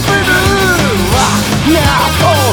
るわな